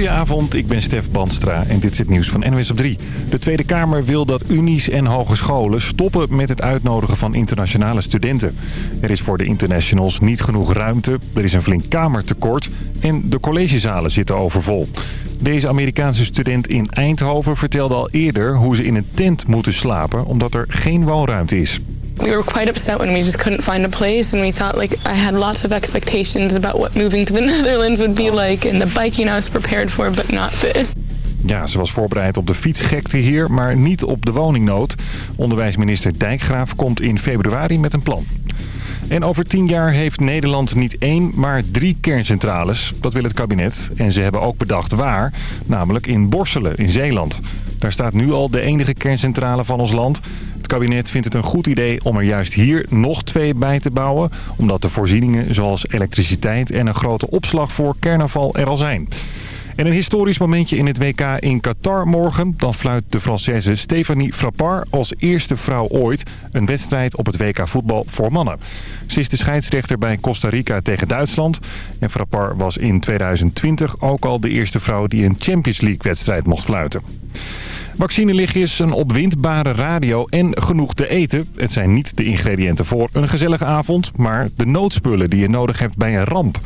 Goedenavond, ik ben Stef Banstra en dit is het nieuws van NWS op 3. De Tweede Kamer wil dat unies en hogescholen stoppen met het uitnodigen van internationale studenten. Er is voor de internationals niet genoeg ruimte, er is een flink kamertekort en de collegezalen zitten overvol. Deze Amerikaanse student in Eindhoven vertelde al eerder hoe ze in een tent moeten slapen omdat er geen woonruimte is. We were quite upset when we just couldn't find a place and we thought like I had lots of expectations about what moving to the Netherlands would be like and the biking I was prepared for but not this. Ja, ze was voorbereid op de fietsgekte hier, maar niet op de woningnood. Onderwijsminister Dijkgraaf komt in februari met een plan. En over tien jaar heeft Nederland niet één, maar drie kerncentrales. Dat wil het kabinet. En ze hebben ook bedacht waar, namelijk in Borselen in Zeeland. Daar staat nu al de enige kerncentrale van ons land. Kabinet vindt het een goed idee om er juist hier nog twee bij te bouwen... omdat de voorzieningen zoals elektriciteit en een grote opslag voor kernafval er al zijn. En een historisch momentje in het WK in Qatar morgen. Dan fluit de Française Stephanie Frappard als eerste vrouw ooit een wedstrijd op het WK voetbal voor mannen. Ze is de scheidsrechter bij Costa Rica tegen Duitsland. En Frappard was in 2020 ook al de eerste vrouw die een Champions League wedstrijd mocht fluiten. Vaccinelichtjes, een opwindbare radio en genoeg te eten. Het zijn niet de ingrediënten voor een gezellige avond, maar de noodspullen die je nodig hebt bij een ramp.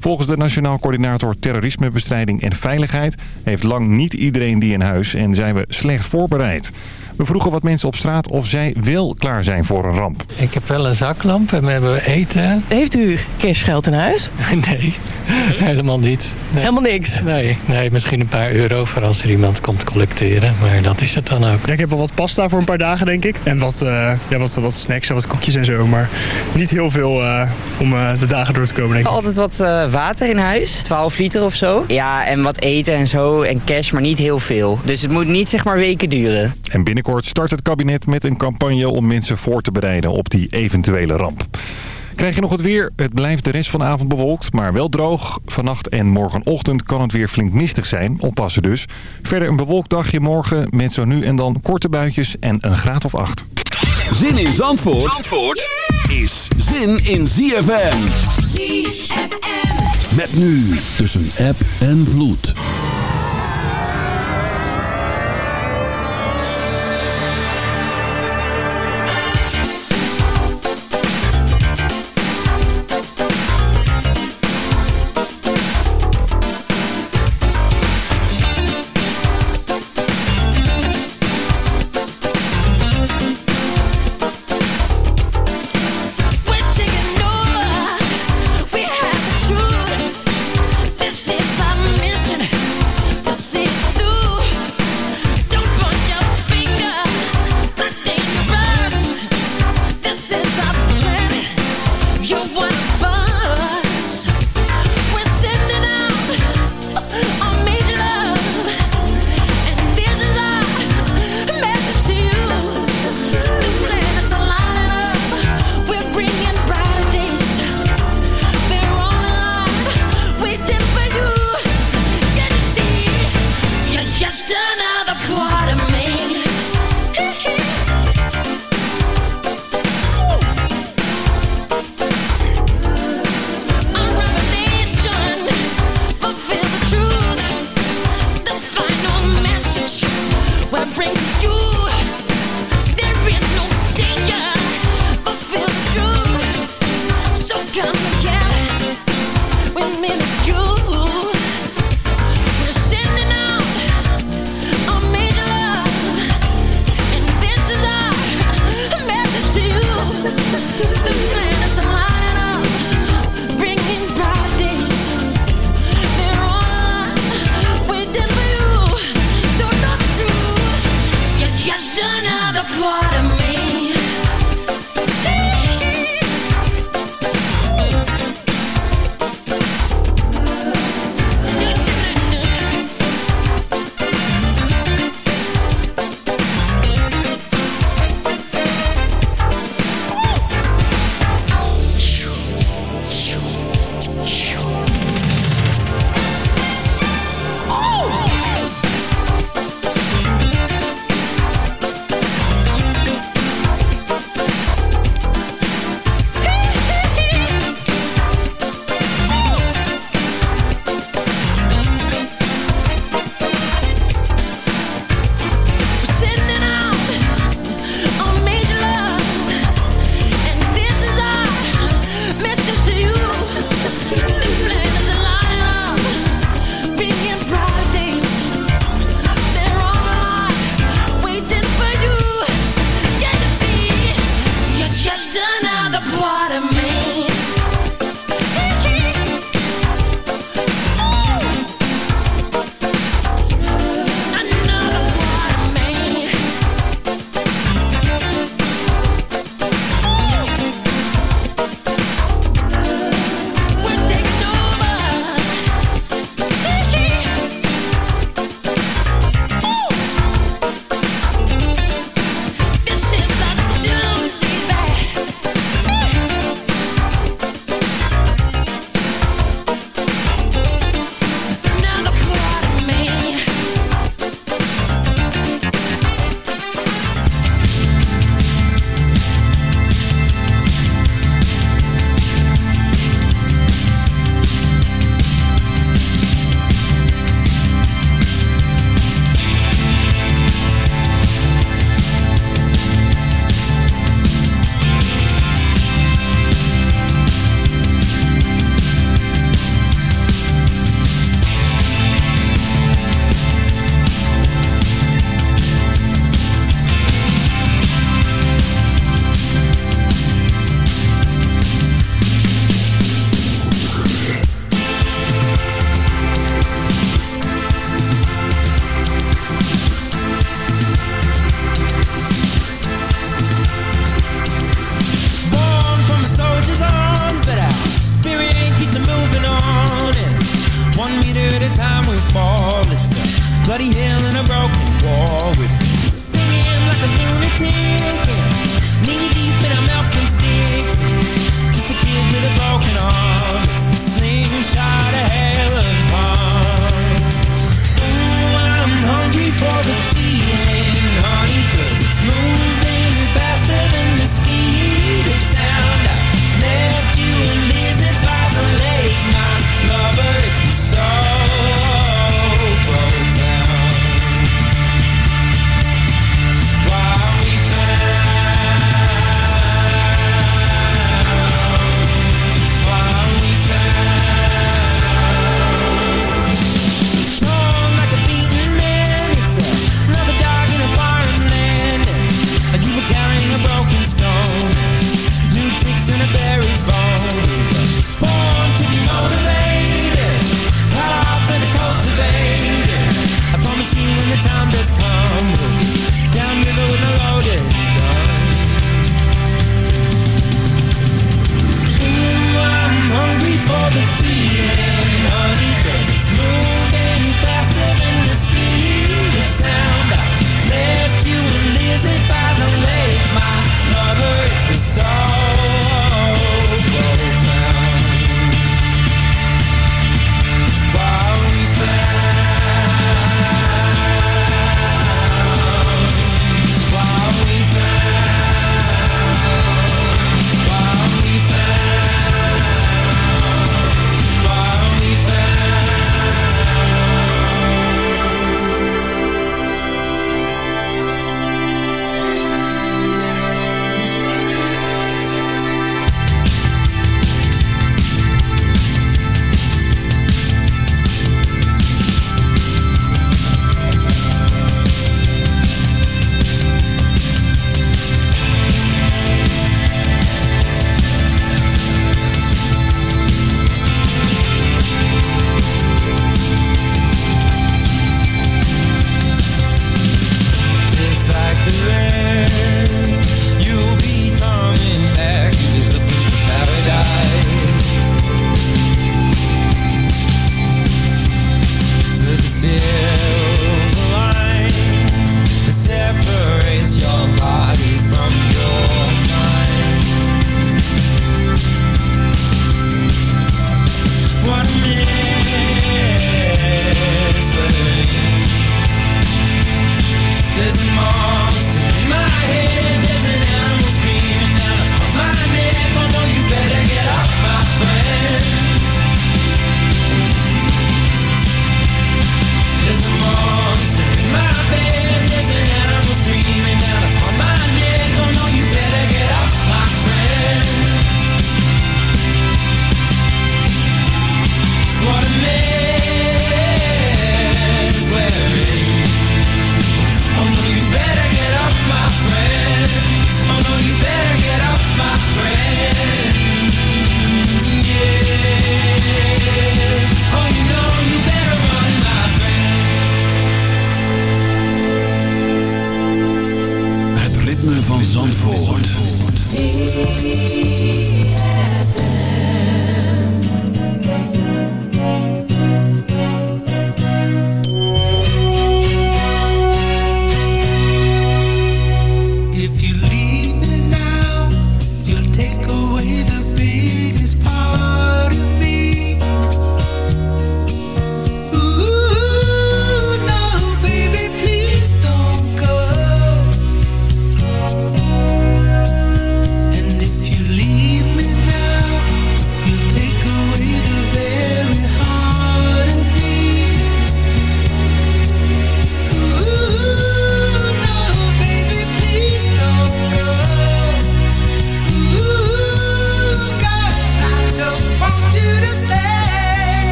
Volgens de Nationaal Coördinator Terrorismebestrijding en Veiligheid... heeft lang niet iedereen die in huis en zijn we slecht voorbereid. We vroegen wat mensen op straat of zij wel klaar zijn voor een ramp. Ik heb wel een zaklamp en we hebben eten. Heeft u cashgeld in huis? Nee, helemaal niet. Nee. Helemaal niks? Nee, nee, misschien een paar euro voor als er iemand komt collecteren. Maar dat is het dan ook. Ja, ik heb wel wat pasta voor een paar dagen, denk ik. En wat, uh, ja, wat, wat snacks en wat koekjes en zo. Maar niet heel veel uh, om uh, de dagen door te komen, denk ik. Altijd wat water in huis. 12 liter of zo. Ja, en wat eten en zo. En cash, maar niet heel veel. Dus het moet niet zeg maar weken duren. En binnenkort start het kabinet met een campagne om mensen voor te bereiden op die eventuele ramp. Krijg je nog het weer? Het blijft de rest van de avond bewolkt, maar wel droog. Vannacht en morgenochtend kan het weer flink mistig zijn. Oppassen dus. Verder een bewolkt dagje morgen met zo nu en dan korte buitjes en een graad of acht. Zin in Zandvoort, Zandvoort is zin in ZFM. ZFM. Met nu tussen app en vloed.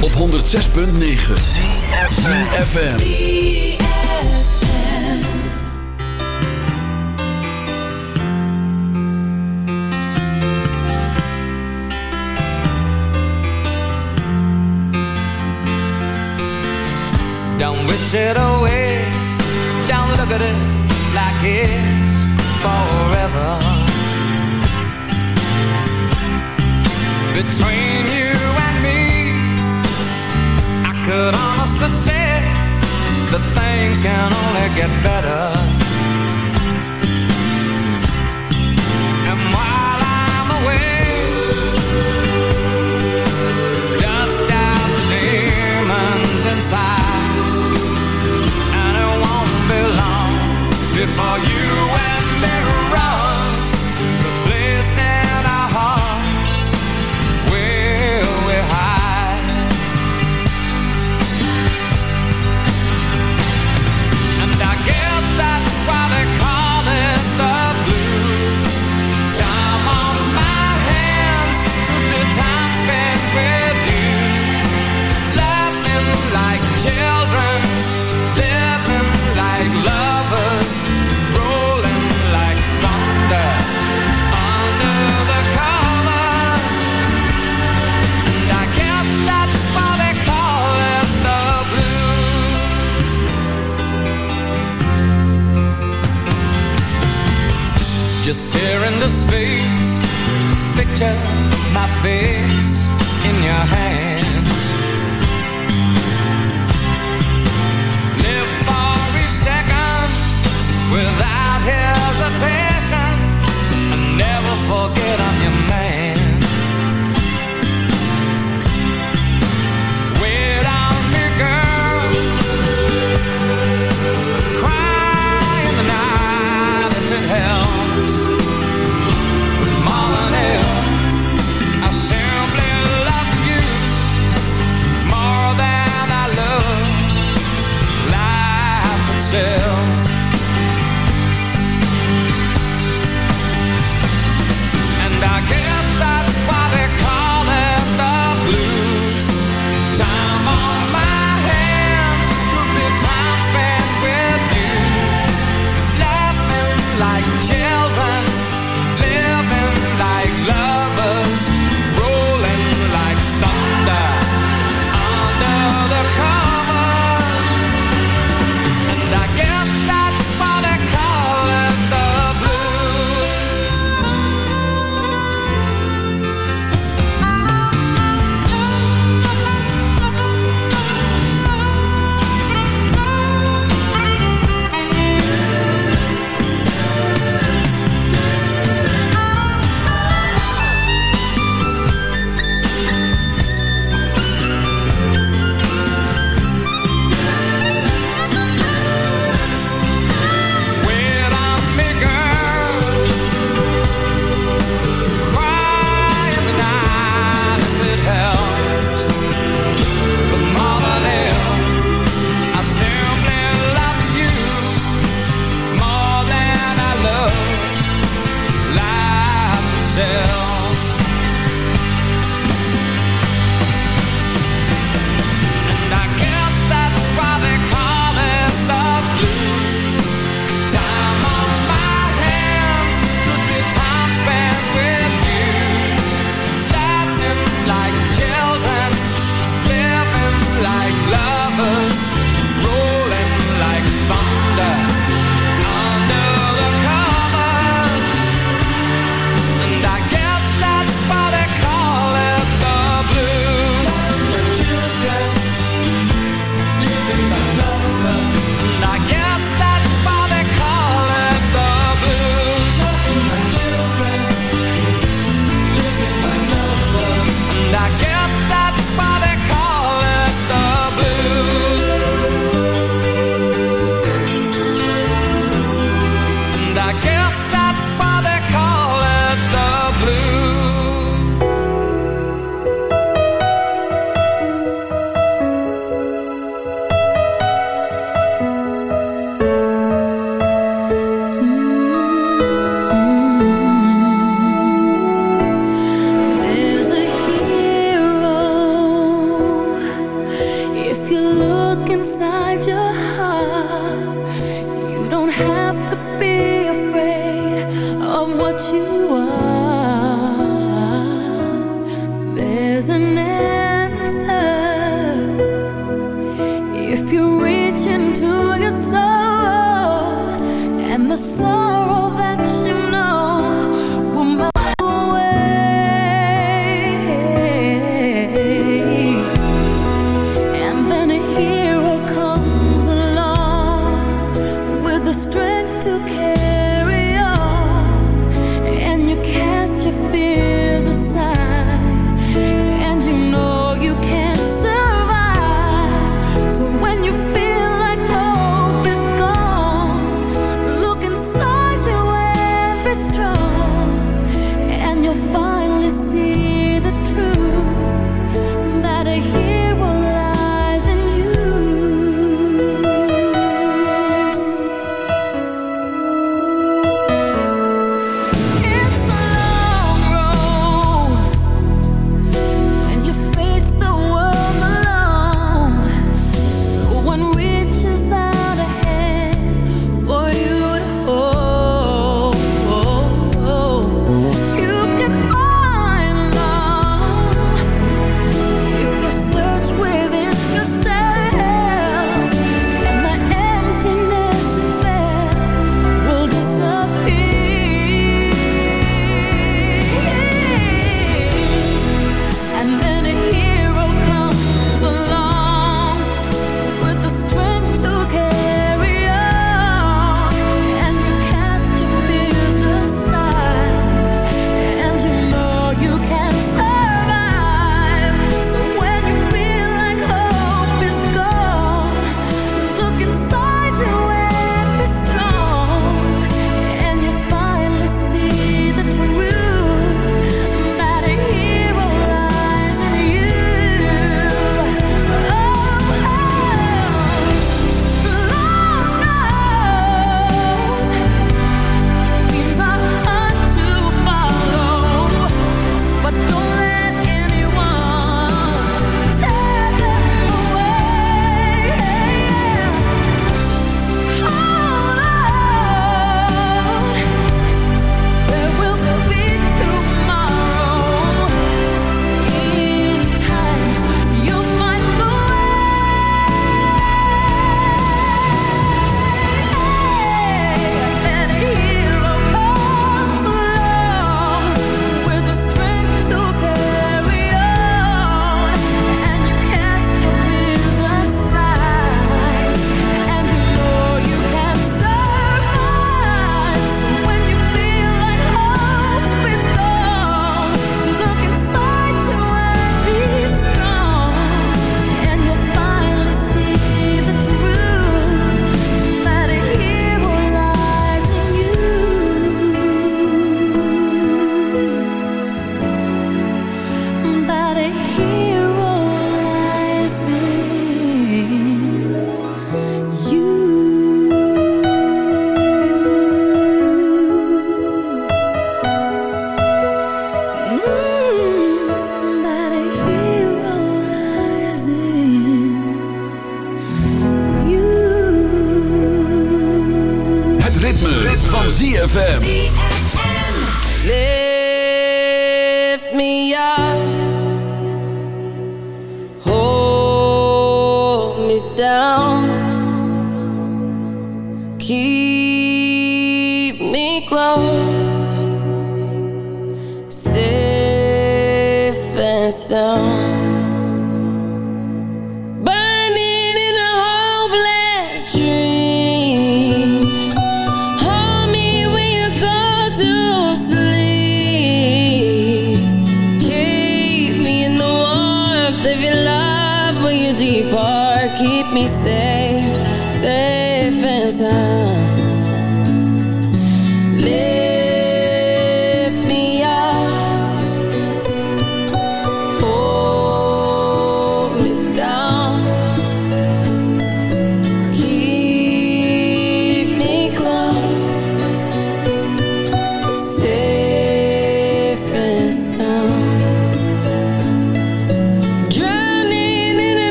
Op 106.9 CFM.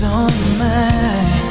on my.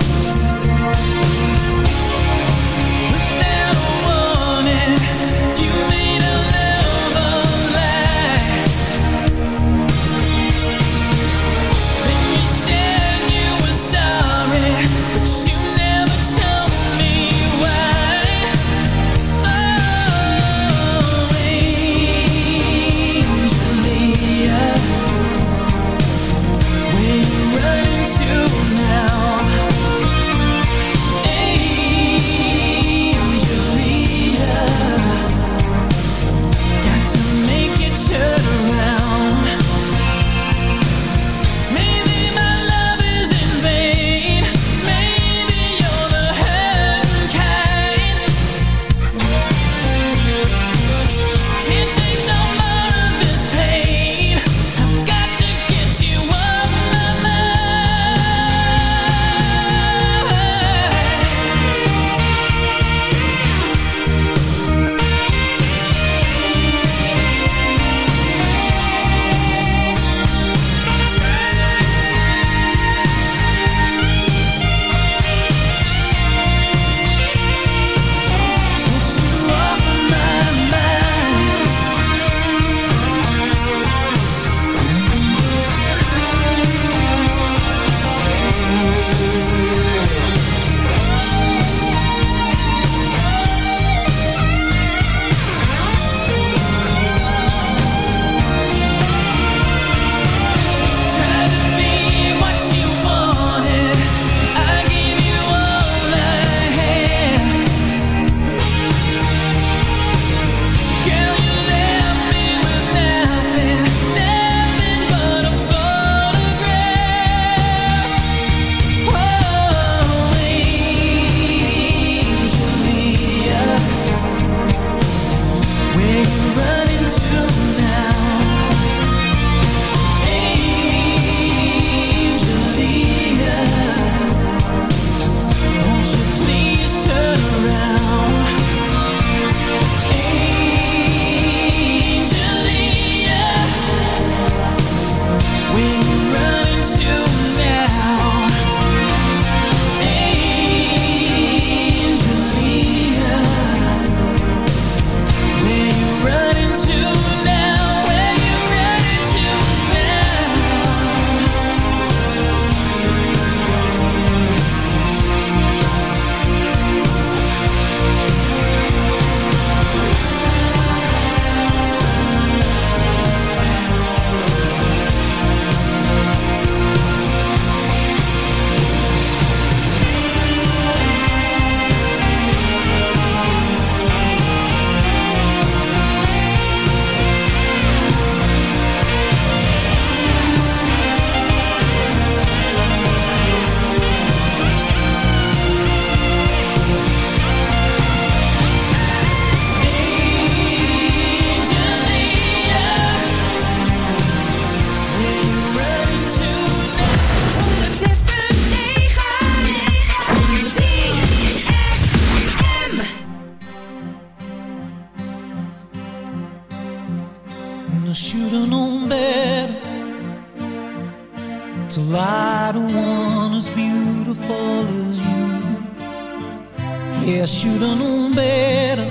Yeah, I should have known better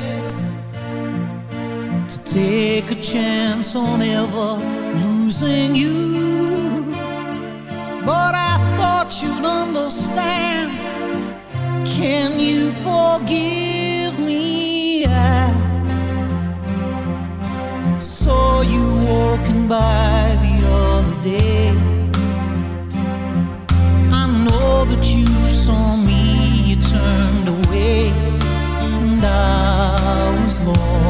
to take a chance on ever losing you. But I thought you'd understand. Can you forgive me? I saw you walking by. more.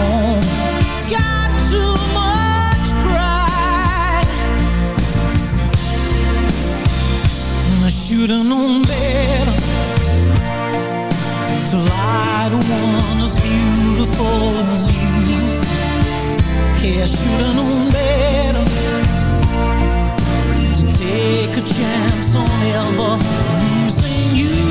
I should've known better to lie to one as beautiful as you. Yeah, I should've known better to take a chance on ever losing you.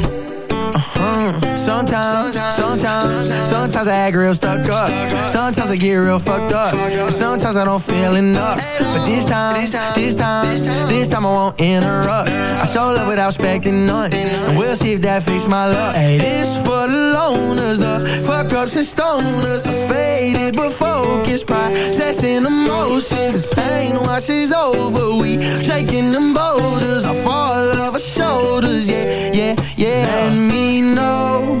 Sometimes, sometimes, sometimes I act real stuck up. Sometimes I get real fucked up. Sometimes I don't feel enough. But this time, this time, this time I won't interrupt. I show love without expecting none. And we'll see if that fixes my luck. Hey, this for the loners, the fuck ups and stoners, the faded but focused, processing emotions. As pain washes over, we shaking them boulders off all of our shoulders. Yeah, yeah, yeah. Let me know,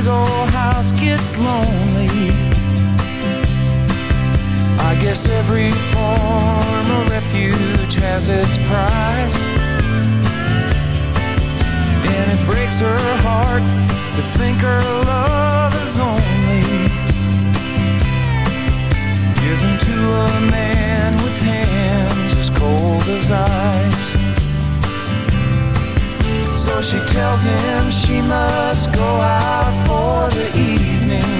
Big old house gets lonely. I guess every form of refuge has its price. And it breaks her heart to think her love is only given to a man with hands as cold as ice. So she tells him she must go out for the evening